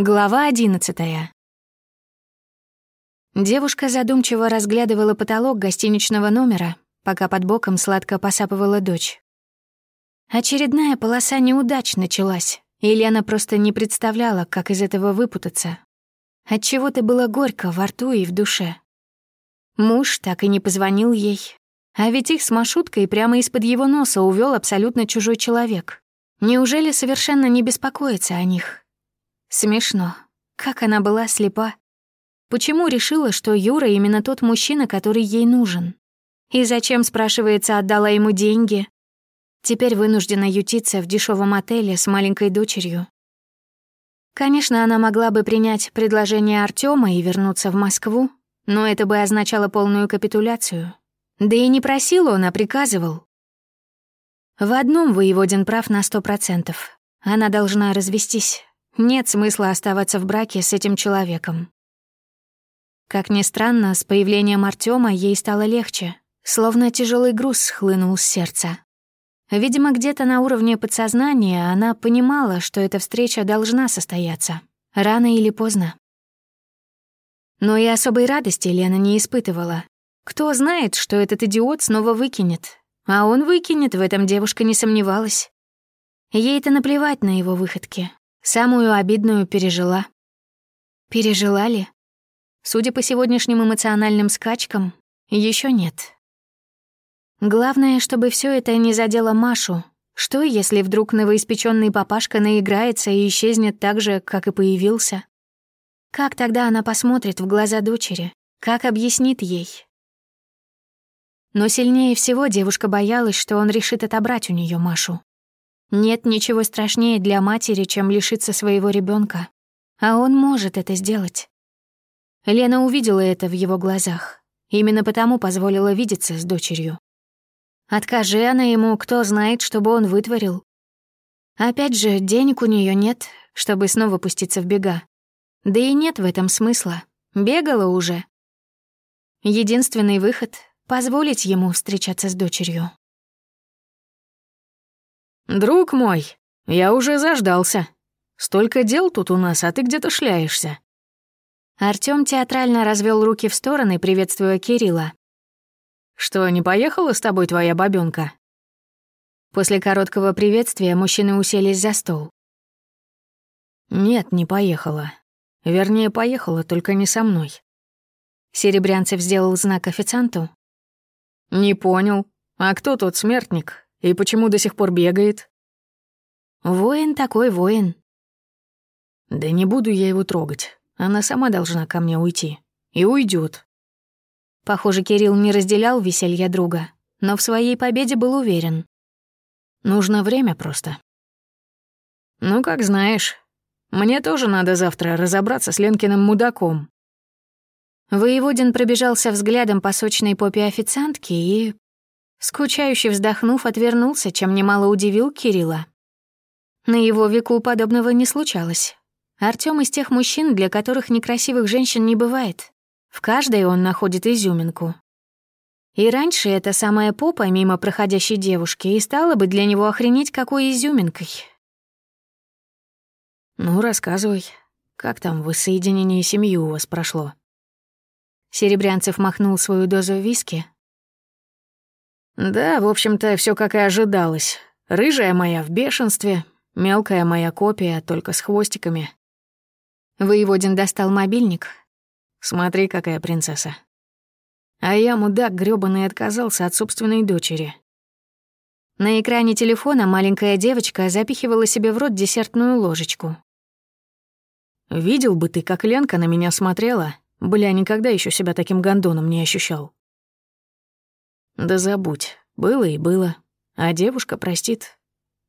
Глава одиннадцатая. Девушка задумчиво разглядывала потолок гостиничного номера, пока под боком сладко посапывала дочь. Очередная полоса неудач началась, и Лена просто не представляла, как из этого выпутаться. Отчего-то было горько во рту и в душе. Муж так и не позвонил ей, а ведь их с маршруткой прямо из-под его носа увел абсолютно чужой человек. Неужели совершенно не беспокоится о них? Смешно. Как она была слепа. Почему решила, что Юра именно тот мужчина, который ей нужен? И зачем, спрашивается, отдала ему деньги? Теперь вынуждена ютиться в дешевом отеле с маленькой дочерью. Конечно, она могла бы принять предложение Артема и вернуться в Москву, но это бы означало полную капитуляцию. Да и не просил он, а приказывал. В одном воеводин прав на сто процентов. Она должна развестись, нет смысла оставаться в браке с этим человеком. Как ни странно, с появлением Артема ей стало легче, словно тяжелый груз схлынул с сердца. Видимо, где-то на уровне подсознания она понимала, что эта встреча должна состояться, рано или поздно. Но и особой радости Лена не испытывала. Кто знает, что этот идиот снова выкинет. А он выкинет, в этом девушка не сомневалась. Ей-то наплевать на его выходки. Самую обидную пережила. Пережила ли? Судя по сегодняшним эмоциональным скачкам, еще нет. Главное, чтобы все это не задело Машу. Что, если вдруг новоиспеченный папашка наиграется и исчезнет так же, как и появился? Как тогда она посмотрит в глаза дочери? Как объяснит ей? Но сильнее всего девушка боялась, что он решит отобрать у нее Машу. Нет ничего страшнее для матери, чем лишиться своего ребенка, А он может это сделать. Лена увидела это в его глазах. Именно потому позволила видеться с дочерью. Откажи она ему, кто знает, что бы он вытворил. Опять же, денег у нее нет, чтобы снова пуститься в бега. Да и нет в этом смысла. Бегала уже. Единственный выход — позволить ему встречаться с дочерью. «Друг мой, я уже заждался. Столько дел тут у нас, а ты где-то шляешься». Артём театрально развел руки в стороны, приветствуя Кирилла. «Что, не поехала с тобой твоя бабёнка?» После короткого приветствия мужчины уселись за стол. «Нет, не поехала. Вернее, поехала, только не со мной». Серебрянцев сделал знак официанту. «Не понял. А кто тот смертник? И почему до сих пор бегает? Воин такой воин. Да не буду я его трогать. Она сама должна ко мне уйти. И уйдет. Похоже, Кирилл не разделял веселья друга, но в своей победе был уверен. Нужно время просто. Ну, как знаешь. Мне тоже надо завтра разобраться с Ленкиным мудаком. Воеводин пробежался взглядом по сочной попе официантки и Скучающе вздохнув, отвернулся, чем немало удивил Кирилла. На его веку подобного не случалось. Артём из тех мужчин, для которых некрасивых женщин не бывает. В каждой он находит изюминку. И раньше эта самая попа мимо проходящей девушки и стала бы для него охренеть какой изюминкой. «Ну, рассказывай, как там воссоединение семьи у вас прошло?» Серебрянцев махнул свою дозу виски, «Да, в общем-то, все как и ожидалось. Рыжая моя в бешенстве, мелкая моя копия, только с хвостиками». Воеводин достал мобильник. «Смотри, какая принцесса». А я, мудак грёбаный, отказался от собственной дочери. На экране телефона маленькая девочка запихивала себе в рот десертную ложечку. «Видел бы ты, как Ленка на меня смотрела? Бля, никогда еще себя таким гондоном не ощущал». Да забудь, было и было. А девушка простит.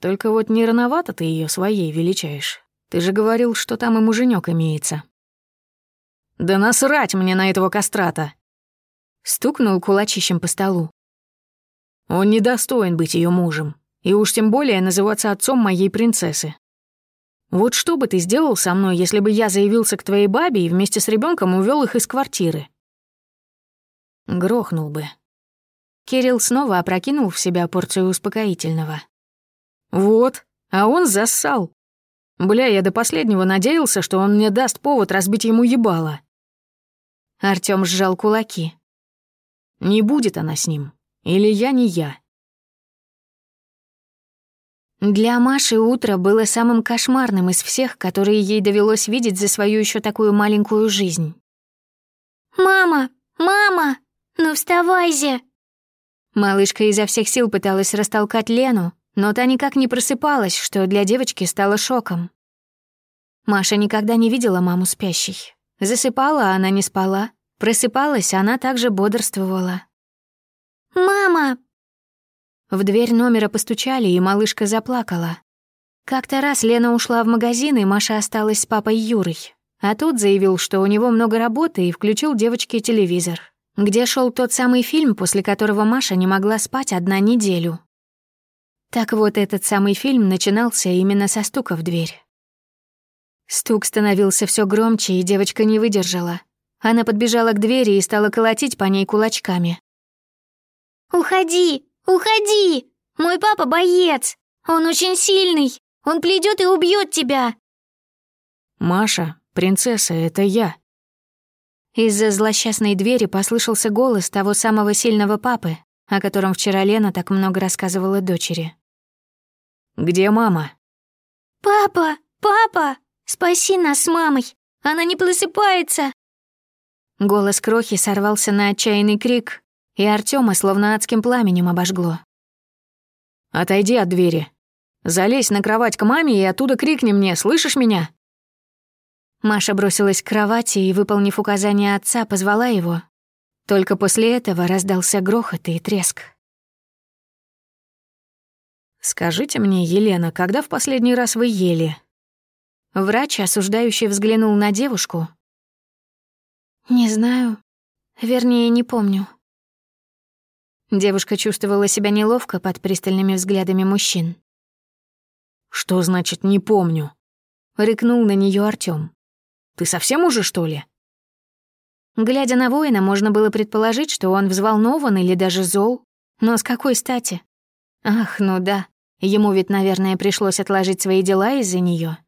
Только вот не рановато ты ее своей величаешь. Ты же говорил, что там и муженек имеется. Да насрать мне на этого кастрата! Стукнул кулачищем по столу. Он недостоин быть ее мужем, и уж тем более называться отцом моей принцессы. Вот что бы ты сделал со мной, если бы я заявился к твоей бабе и вместе с ребенком увел их из квартиры? Грохнул бы, Кирилл снова опрокинул в себя порцию успокоительного. «Вот, а он зассал. Бля, я до последнего надеялся, что он мне даст повод разбить ему ебало. Артём сжал кулаки. Не будет она с ним. Или я не я. Для Маши утро было самым кошмарным из всех, которые ей довелось видеть за свою еще такую маленькую жизнь. «Мама! Мама! Ну вставай же!» Малышка изо всех сил пыталась растолкать Лену, но та никак не просыпалась, что для девочки стало шоком. Маша никогда не видела маму спящей. Засыпала, а она не спала. Просыпалась, она также бодрствовала. «Мама!» В дверь номера постучали, и малышка заплакала. Как-то раз Лена ушла в магазин, и Маша осталась с папой Юрой. А тут заявил, что у него много работы, и включил девочке телевизор где шел тот самый фильм, после которого Маша не могла спать одна неделю. Так вот, этот самый фильм начинался именно со стука в дверь. Стук становился все громче, и девочка не выдержала. Она подбежала к двери и стала колотить по ней кулачками. «Уходи! Уходи! Мой папа боец! Он очень сильный! Он придет и убьет тебя!» «Маша, принцесса, это я!» Из-за злосчастной двери послышался голос того самого сильного папы, о котором вчера Лена так много рассказывала дочери. «Где мама?» «Папа! Папа! Спаси нас с мамой! Она не просыпается!» Голос Крохи сорвался на отчаянный крик, и Артема словно адским пламенем обожгло. «Отойди от двери. Залезь на кровать к маме и оттуда крикни мне, слышишь меня?» Маша бросилась к кровати и, выполнив указание отца, позвала его. Только после этого раздался грохот и треск. «Скажите мне, Елена, когда в последний раз вы ели?» Врач, осуждающий, взглянул на девушку. «Не знаю. Вернее, не помню». Девушка чувствовала себя неловко под пристальными взглядами мужчин. «Что значит «не помню»?» — рыкнул на нее Артём. Ты совсем уже, что ли?» Глядя на воина, можно было предположить, что он взволнован или даже зол. Но с какой стати? Ах, ну да, ему ведь, наверное, пришлось отложить свои дела из-за нее.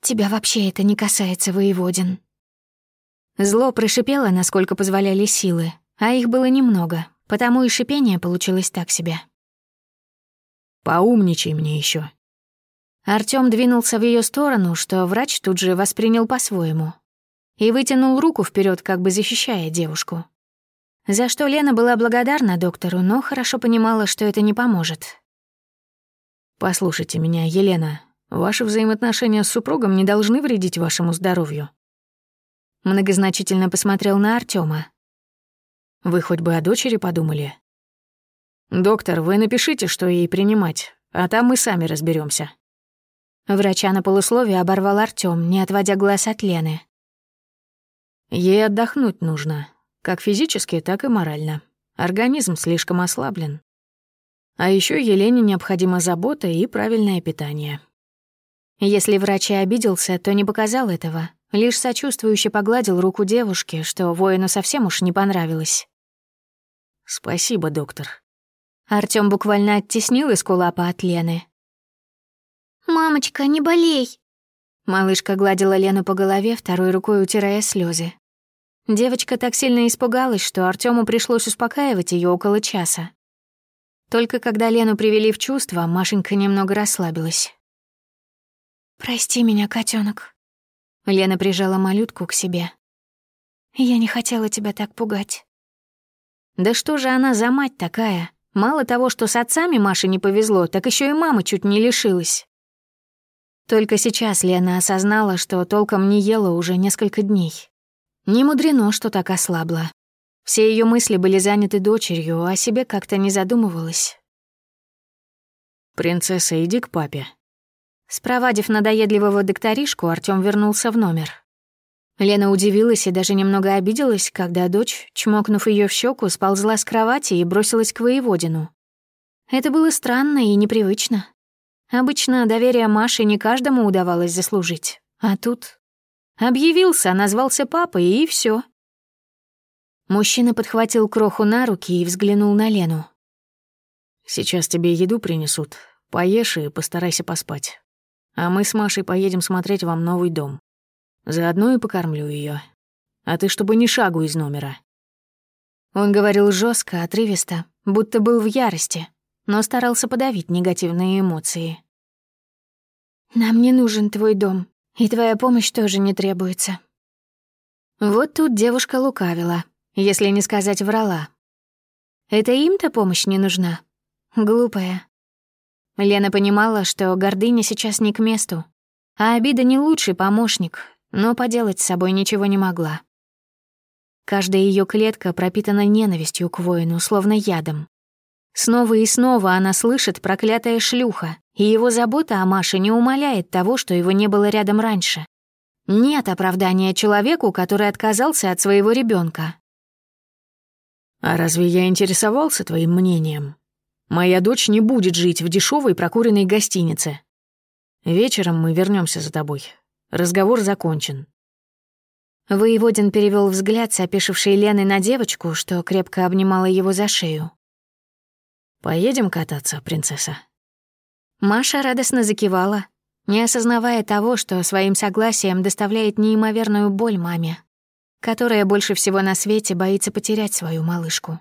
«Тебя вообще это не касается, воеводин». Зло прошипело, насколько позволяли силы, а их было немного, потому и шипение получилось так себе. «Поумничай мне еще. Артём двинулся в её сторону, что врач тут же воспринял по-своему. И вытянул руку вперед, как бы защищая девушку. За что Лена была благодарна доктору, но хорошо понимала, что это не поможет. «Послушайте меня, Елена. Ваши взаимоотношения с супругом не должны вредить вашему здоровью». Многозначительно посмотрел на Артёма. «Вы хоть бы о дочери подумали?» «Доктор, вы напишите, что ей принимать, а там мы сами разберемся. Врача на полусловие оборвал Артём, не отводя глаз от Лены. Ей отдохнуть нужно, как физически, так и морально. Организм слишком ослаблен. А еще Елене необходима забота и правильное питание. Если врач и обиделся, то не показал этого, лишь сочувствующе погладил руку девушки, что воину совсем уж не понравилось. «Спасибо, доктор». Артём буквально оттеснил из кулапа от Лены, «Мамочка, не болей!» Малышка гладила Лену по голове, второй рукой утирая слезы. Девочка так сильно испугалась, что Артему пришлось успокаивать ее около часа. Только когда Лену привели в чувство, Машенька немного расслабилась. «Прости меня, котенок. Лена прижала малютку к себе. «Я не хотела тебя так пугать». Да что же она за мать такая? Мало того, что с отцами Маше не повезло, так еще и мама чуть не лишилась. Только сейчас Лена осознала, что толком не ела уже несколько дней. Не мудрено, что так ослабла. Все ее мысли были заняты дочерью, а о себе как-то не задумывалась. «Принцесса, иди к папе». Спровадив надоедливого докторишку, Артём вернулся в номер. Лена удивилась и даже немного обиделась, когда дочь, чмокнув ее в щеку, сползла с кровати и бросилась к воеводину. Это было странно и непривычно. Обычно доверие Маши не каждому удавалось заслужить. А тут... Объявился, назвался папой, и все. Мужчина подхватил кроху на руки и взглянул на Лену. «Сейчас тебе еду принесут. Поешь и постарайся поспать. А мы с Машей поедем смотреть вам новый дом. Заодно и покормлю ее. А ты чтобы ни шагу из номера». Он говорил жестко, отрывисто, будто был в ярости, но старался подавить негативные эмоции. «Нам не нужен твой дом, и твоя помощь тоже не требуется». Вот тут девушка лукавила, если не сказать врала. Это им-то помощь не нужна? Глупая. Лена понимала, что гордыня сейчас не к месту, а обида не лучший помощник, но поделать с собой ничего не могла. Каждая ее клетка пропитана ненавистью к воину, словно ядом. Снова и снова она слышит проклятая шлюха, и его забота о Маше не умаляет того, что его не было рядом раньше. Нет оправдания человеку, который отказался от своего ребенка. «А разве я интересовался твоим мнением? Моя дочь не будет жить в дешевой прокуренной гостинице. Вечером мы вернемся за тобой. Разговор закончен. Воеводин перевел взгляд с опешившей Леной на девочку, что крепко обнимала его за шею. «Поедем кататься, принцесса?» Маша радостно закивала, не осознавая того, что своим согласием доставляет неимоверную боль маме, которая больше всего на свете боится потерять свою малышку.